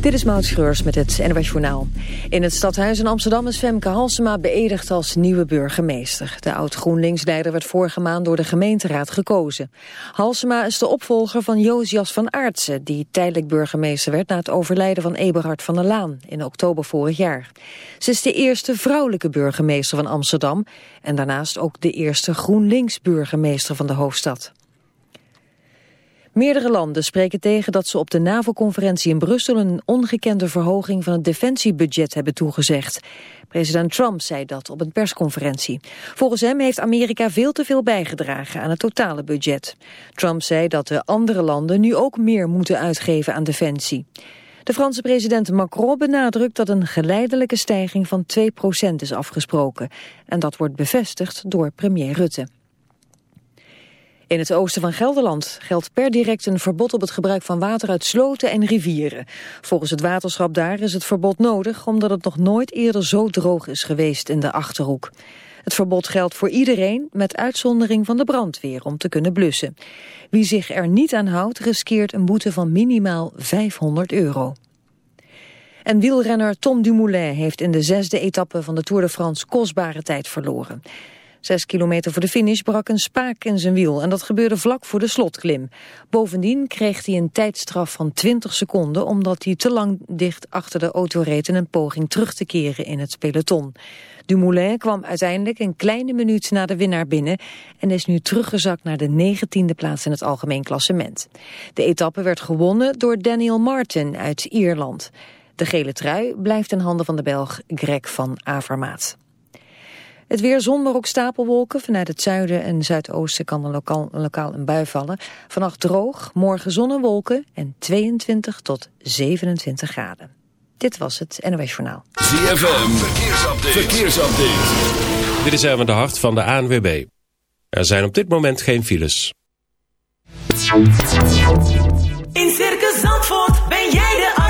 Dit is Maud Schreurs met het NWS Journaal. In het stadhuis in Amsterdam is Femke Halsema beëdigd als nieuwe burgemeester. De oud-GroenLinks-leider werd vorige maand door de gemeenteraad gekozen. Halsema is de opvolger van Josias van Aartsen... die tijdelijk burgemeester werd na het overlijden van Eberhard van der Laan... in oktober vorig jaar. Ze is de eerste vrouwelijke burgemeester van Amsterdam... en daarnaast ook de eerste GroenLinks-burgemeester van de hoofdstad. Meerdere landen spreken tegen dat ze op de NAVO-conferentie in Brussel een ongekende verhoging van het defensiebudget hebben toegezegd. President Trump zei dat op een persconferentie. Volgens hem heeft Amerika veel te veel bijgedragen aan het totale budget. Trump zei dat de andere landen nu ook meer moeten uitgeven aan defensie. De Franse president Macron benadrukt dat een geleidelijke stijging van 2% is afgesproken. En dat wordt bevestigd door premier Rutte. In het oosten van Gelderland geldt per direct een verbod op het gebruik van water uit sloten en rivieren. Volgens het waterschap daar is het verbod nodig omdat het nog nooit eerder zo droog is geweest in de Achterhoek. Het verbod geldt voor iedereen met uitzondering van de brandweer om te kunnen blussen. Wie zich er niet aan houdt riskeert een boete van minimaal 500 euro. En wielrenner Tom Dumoulin heeft in de zesde etappe van de Tour de France kostbare tijd verloren. Zes kilometer voor de finish brak een spaak in zijn wiel en dat gebeurde vlak voor de slotklim. Bovendien kreeg hij een tijdstraf van 20 seconden omdat hij te lang dicht achter de auto reed in een poging terug te keren in het peloton. Dumoulin kwam uiteindelijk een kleine minuut na de winnaar binnen en is nu teruggezakt naar de negentiende plaats in het algemeen klassement. De etappe werd gewonnen door Daniel Martin uit Ierland. De gele trui blijft in handen van de Belg Greg van Avermaat. Het weer zon, maar ook stapelwolken. Vanuit het zuiden en zuidoosten kan er lokaal, lokaal een bui vallen. Vannacht droog, morgen zon en wolken en 22 tot 27 graden. Dit was het NOS Journaal. ZFM, verkeersupdate. verkeersupdate. Dit is even de hart van de ANWB. Er zijn op dit moment geen files. In Circus Zandvoort ben jij de artiest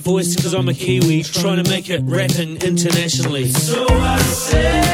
voice cause I'm a Kiwi, trying to make it rapping internationally. So I said.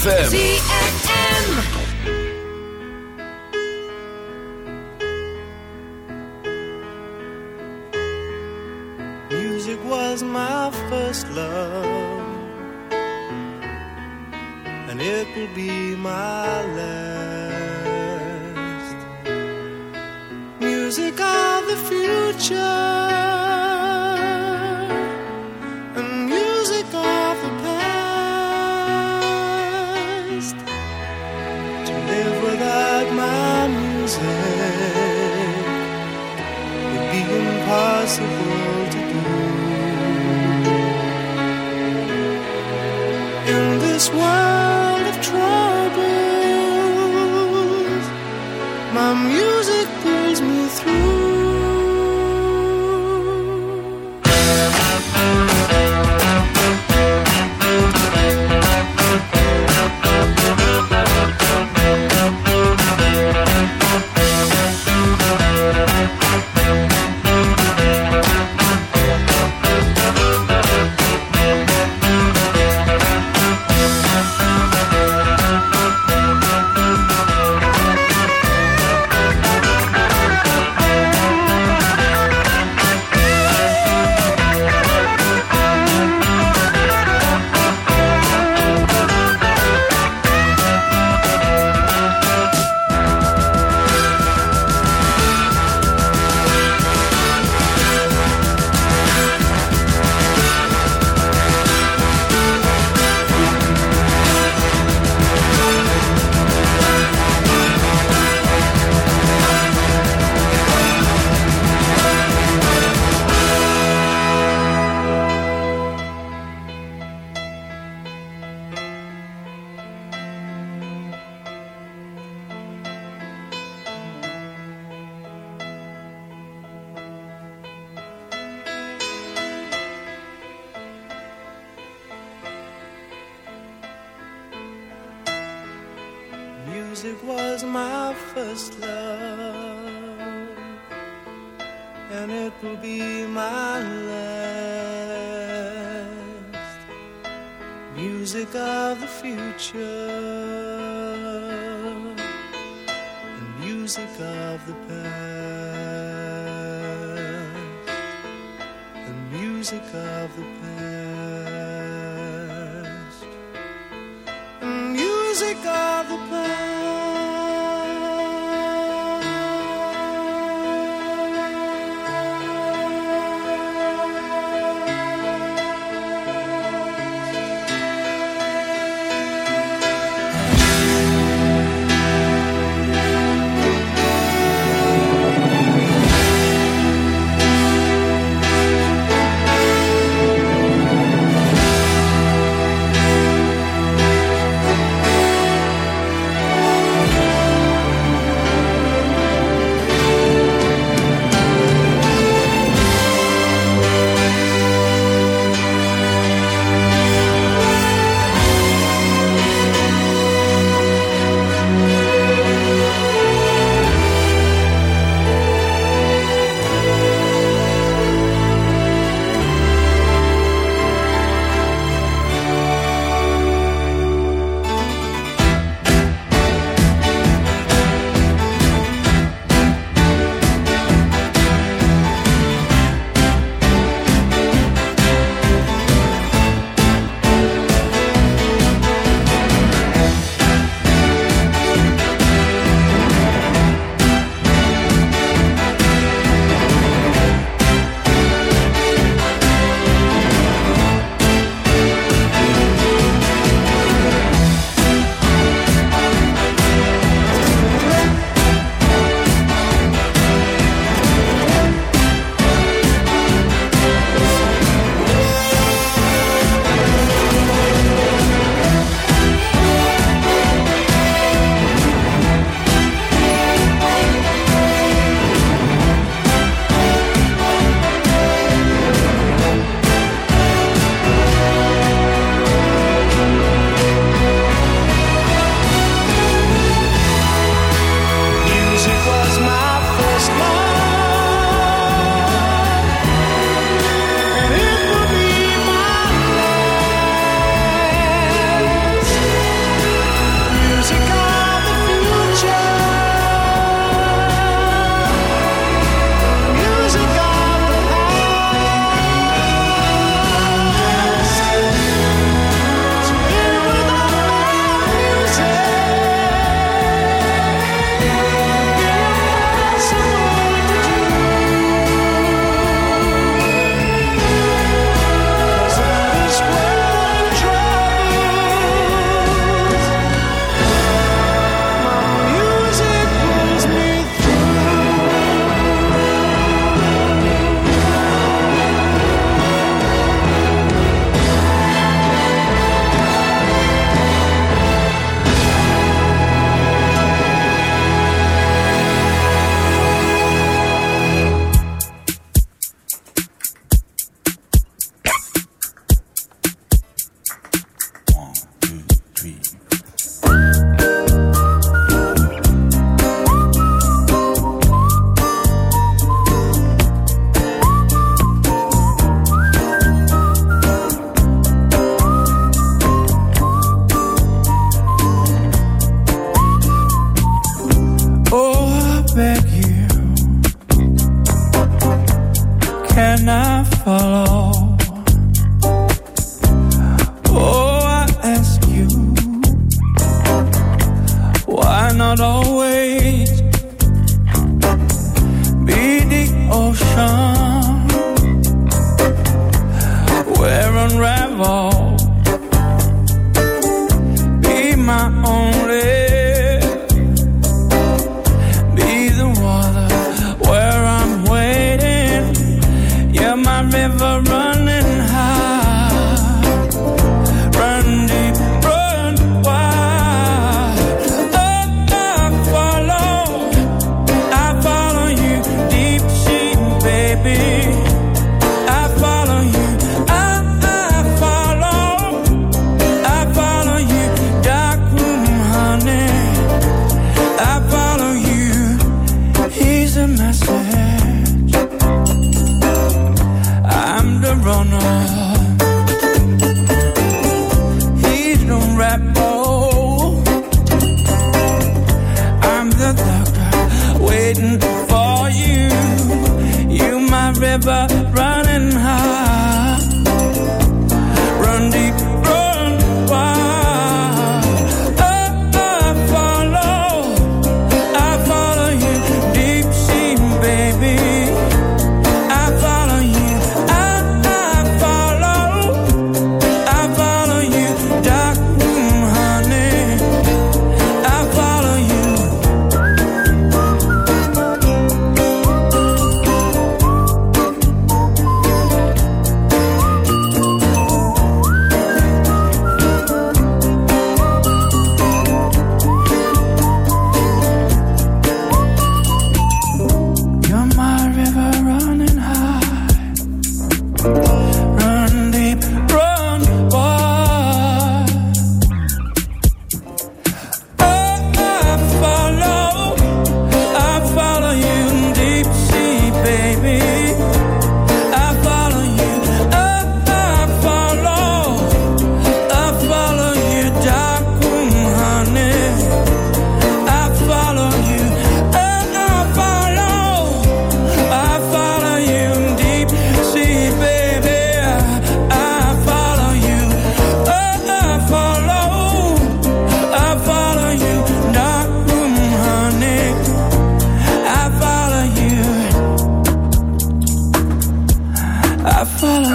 ZFM.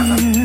Manhattan.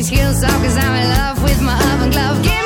these heels off, cause I'm in love with my oven glove.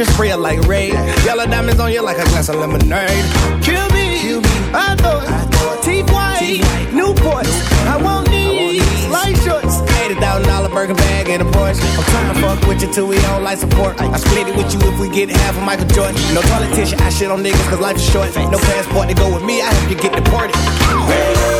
your spray like raid. Yellow diamonds on you like a glass of lemonade. Kill me, Kill me. I thought, I thought. T-White, Newport. I want these light shorts. $80,000 burger bag and a Porsche. I'm trying to fuck with you till we don't like support. I split it with you if we get half of Michael Jordan. No politician, I shit on niggas cause life is short. No passport to go with me, I hope you get deported. Hey.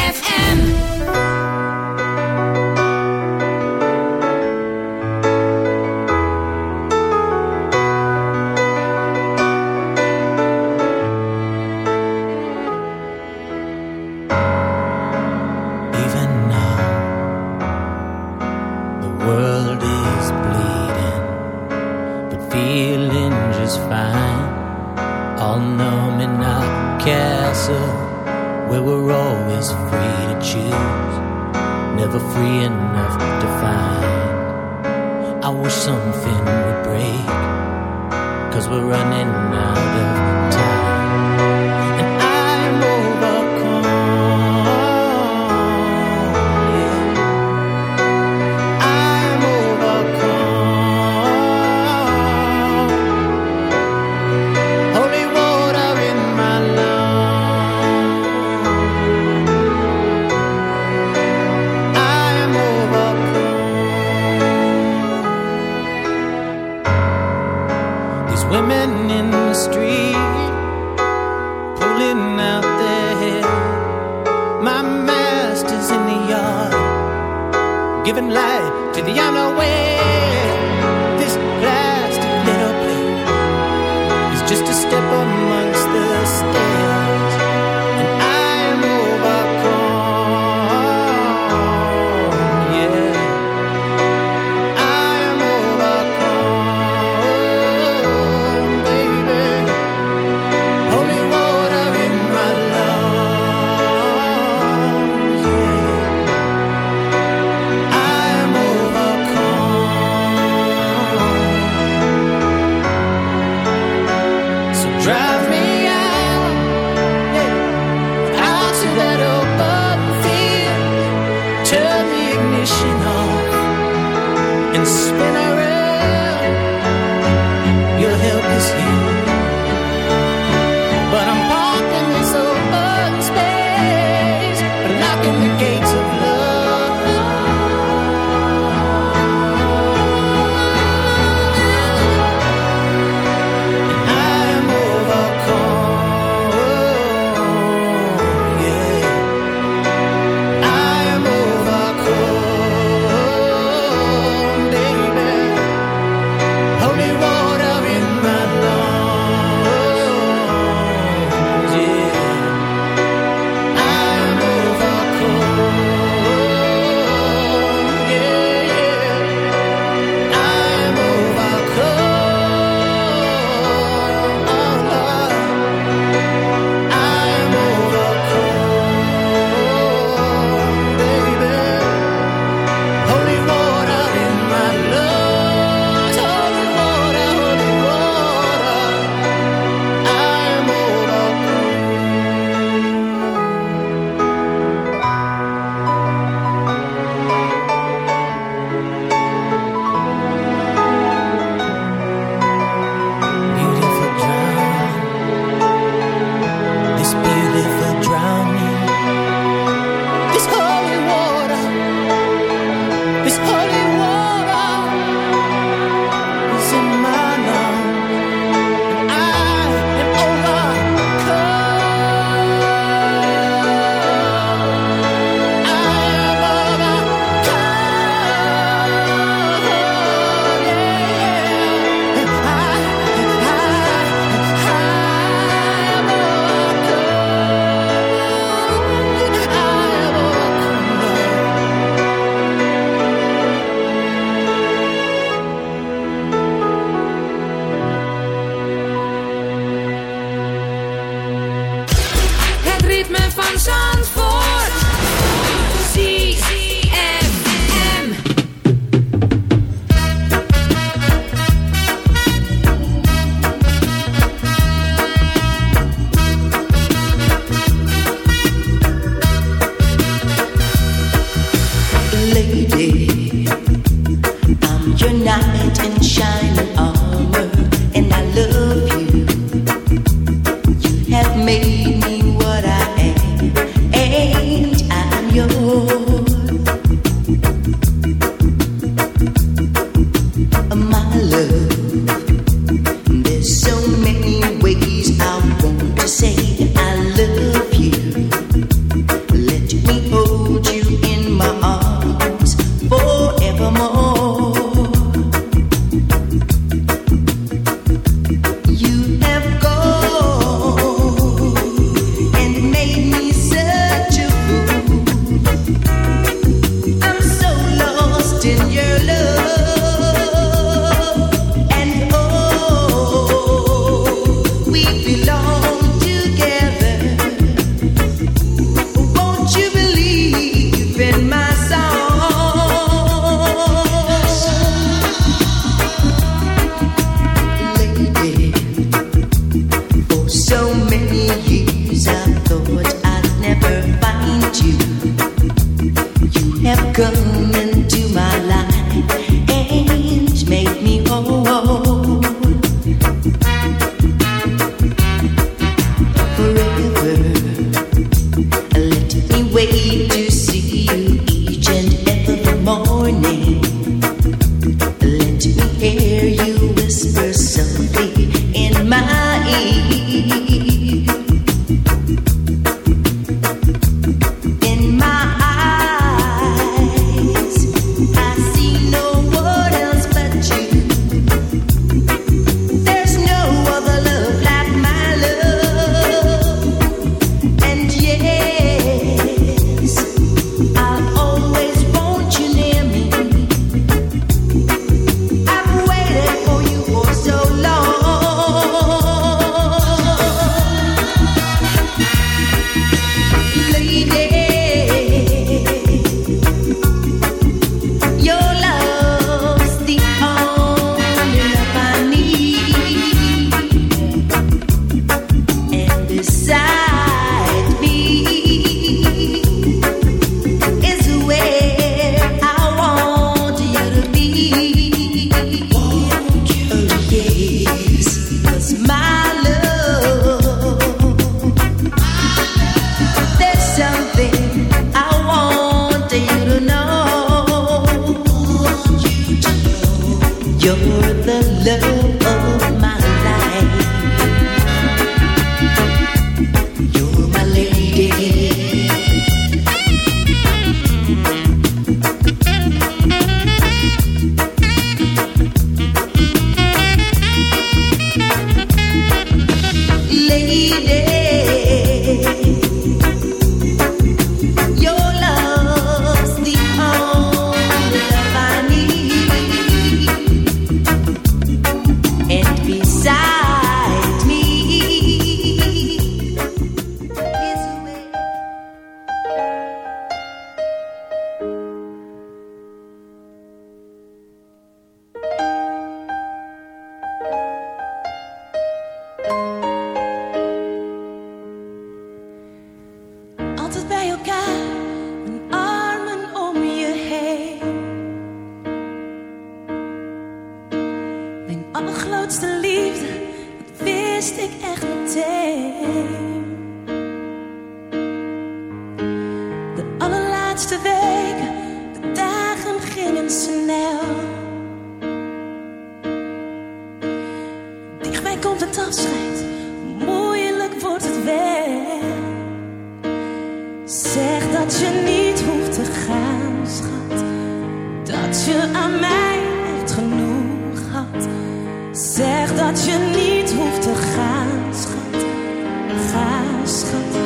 Ga, schat,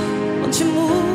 want je moet.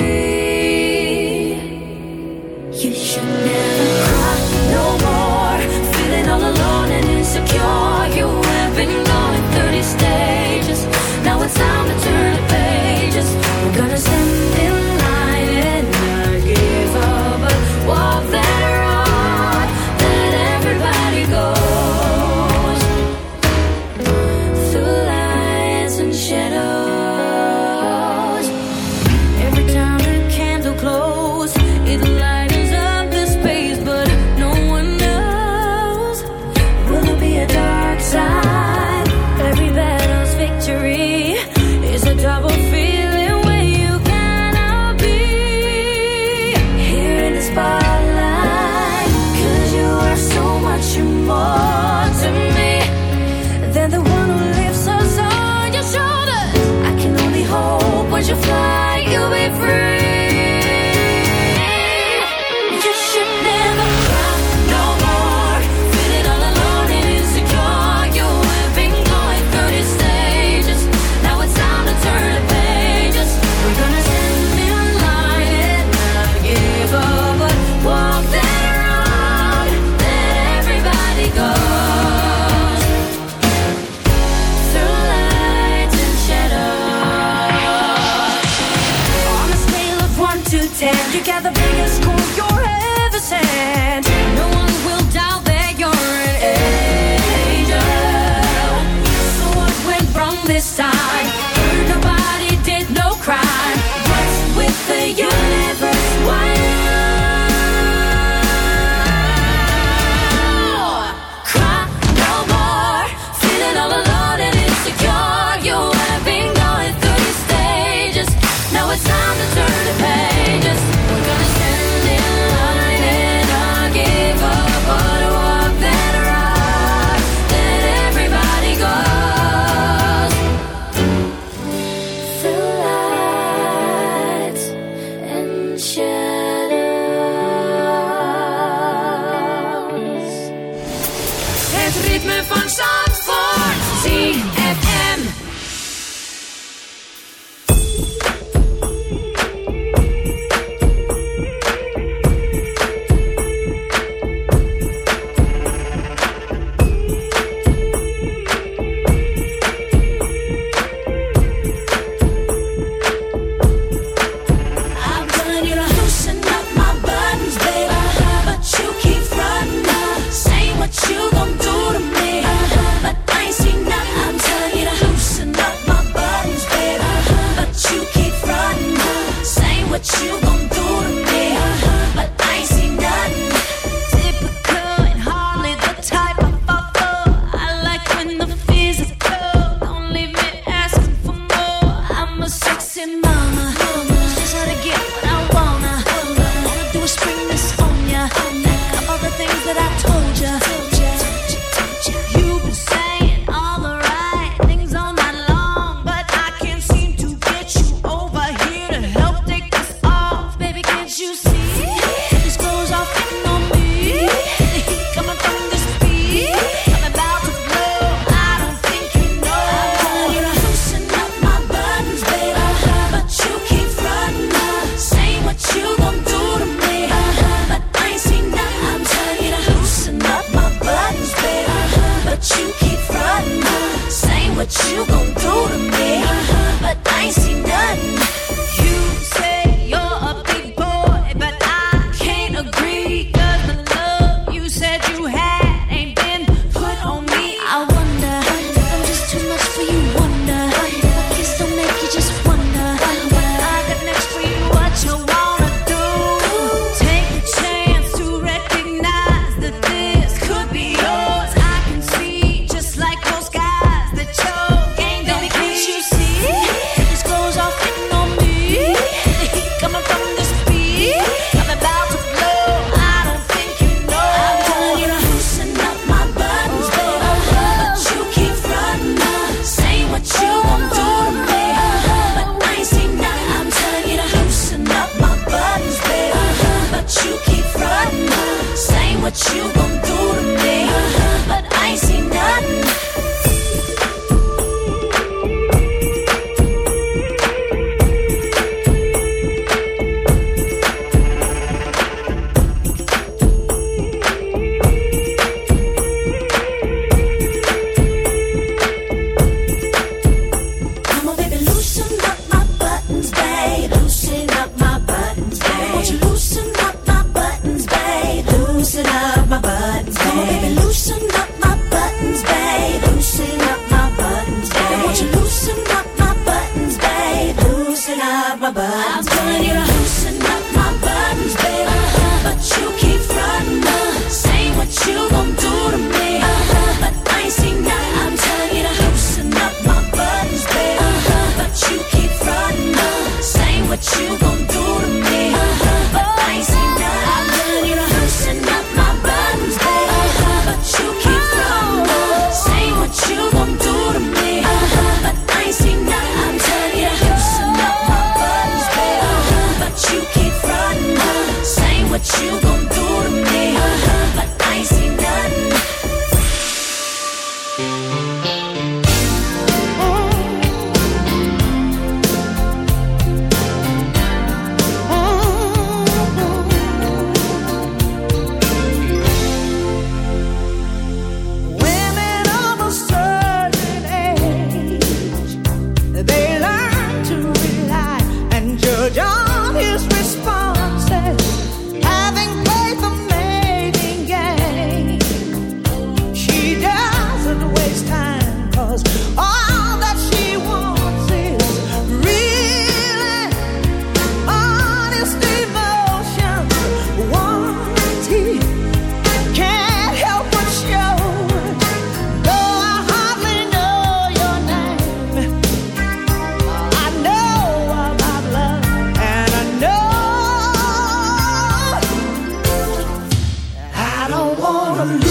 Hallelujah.